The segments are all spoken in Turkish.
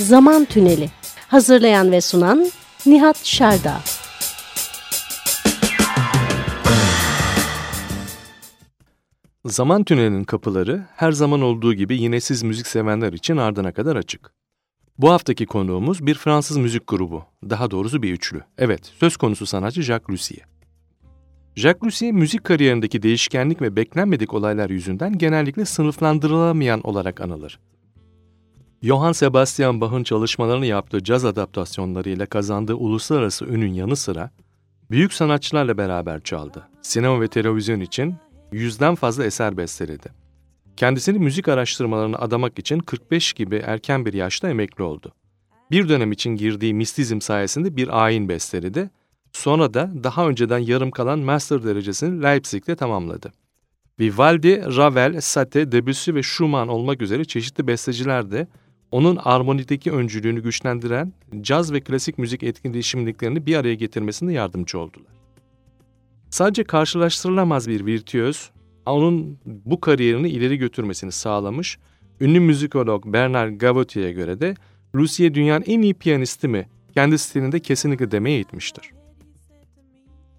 Zaman Tüneli Hazırlayan ve sunan Nihat Şerda Zaman Tüneli'nin kapıları her zaman olduğu gibi yine siz müzik sevenler için ardına kadar açık. Bu haftaki konuğumuz bir Fransız müzik grubu, daha doğrusu bir üçlü. Evet, söz konusu sanatçı Jacques Lussier. Jacques Lussier, müzik kariyerindeki değişkenlik ve beklenmedik olaylar yüzünden genellikle sınıflandırılamayan olarak anılır. Johann Sebastian Bach'ın çalışmalarını yaptığı caz adaptasyonlarıyla kazandığı uluslararası ünün yanı sıra, büyük sanatçılarla beraber çaldı. Sinema ve televizyon için yüzden fazla eser besteledi. Kendisini müzik araştırmalarına adamak için 45 gibi erken bir yaşta emekli oldu. Bir dönem için girdiği mistizm sayesinde bir ayin besteledi. Sonra da daha önceden yarım kalan master derecesini Leipzig'te tamamladı. Vivaldi, Ravel, Sate, Debussy ve Schumann olmak üzere çeşitli besteciler de onun armonideki öncülüğünü güçlendiren caz ve klasik müzik etkileşimliklerini bir araya getirmesinde yardımcı oldular. Sadece karşılaştırılamaz bir virtüöz, onun bu kariyerini ileri götürmesini sağlamış, ünlü müzikolog Bernard Gavotier'e göre de Lucia dünyanın en iyi piyanisti mi kendi stilinde kesinlikle demeye itmiştir.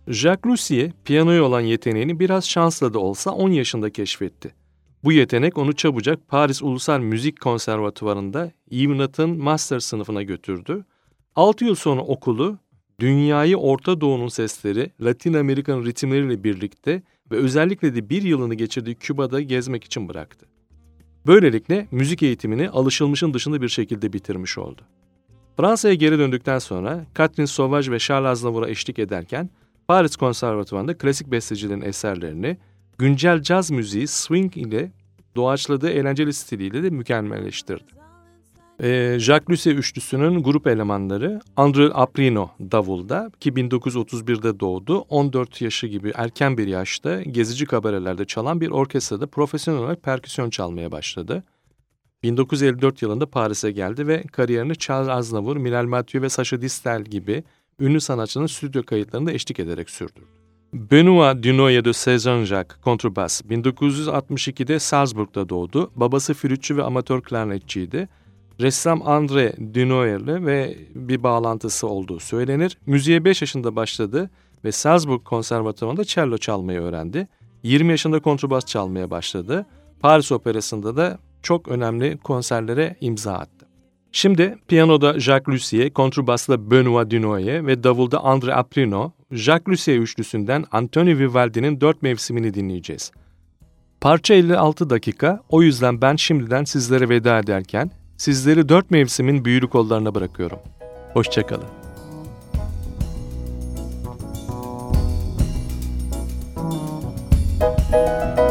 Jacques Lussier, piyanoya olan yeteneğini biraz şansla da olsa 10 yaşında keşfetti. Bu yetenek onu çabucak Paris Ulusal Müzik Konservatuvarı'nda Yves master sınıfına götürdü. 6 yıl sonra okulu dünyayı Orta Doğu'nun sesleri, Latin Amerika'nın ritimleriyle birlikte ve özellikle de bir yılını geçirdiği Küba'da gezmek için bıraktı. Böylelikle müzik eğitimini alışılmışın dışında bir şekilde bitirmiş oldu. Fransa'ya geri döndükten sonra Catherine Sauvage ve Charles Aznavour'a eşlik ederken Paris Konservatuvarı'nda klasik bestecilerin eserlerini güncel caz müziği swing ile doğaçladığı eğlenceli stiliyle de mükemmelleştirdi. E, Jacques Lussier üçlüsünün grup elemanları André Aprino davulda ki 1931'de doğdu. 14 yaşı gibi erken bir yaşta gezici kabarelerde çalan bir orkestrada profesyonel olarak perküsyon çalmaya başladı. 1954 yılında Paris'e geldi ve kariyerini Charles Aznavour, Milal Mathieu ve Sacha Distel gibi ünlü sanatçının stüdyo kayıtlarında eşlik ederek sürdürdü. Benoît Dunoyer de Saint-Jean-Jacques kontrbas 1962'de Salzburg'da doğdu. Babası flütçü ve amatör klarnetçiydi ressam Andre Dunoyer'le ve bir bağlantısı olduğu söylenir. Müziğe 5 yaşında başladı ve Salzburg Konservatuvarı'nda cello çalmayı öğrendi. 20 yaşında kontrbas çalmaya başladı. Paris Operası'nda da çok önemli konserlere imza attı. Şimdi piyanoda Jacques Lussier, kontrbasla Benoît Dunoyer ve davulda André Aprino, Jacques Lussier üçlüsünden Anthony Vivaldi'nin dört mevsimini dinleyeceğiz. Parça 56 dakika, o yüzden ben şimdiden sizlere veda ederken sizleri dört mevsimin büyülü kollarına bırakıyorum. Hoşçakalın. Müzik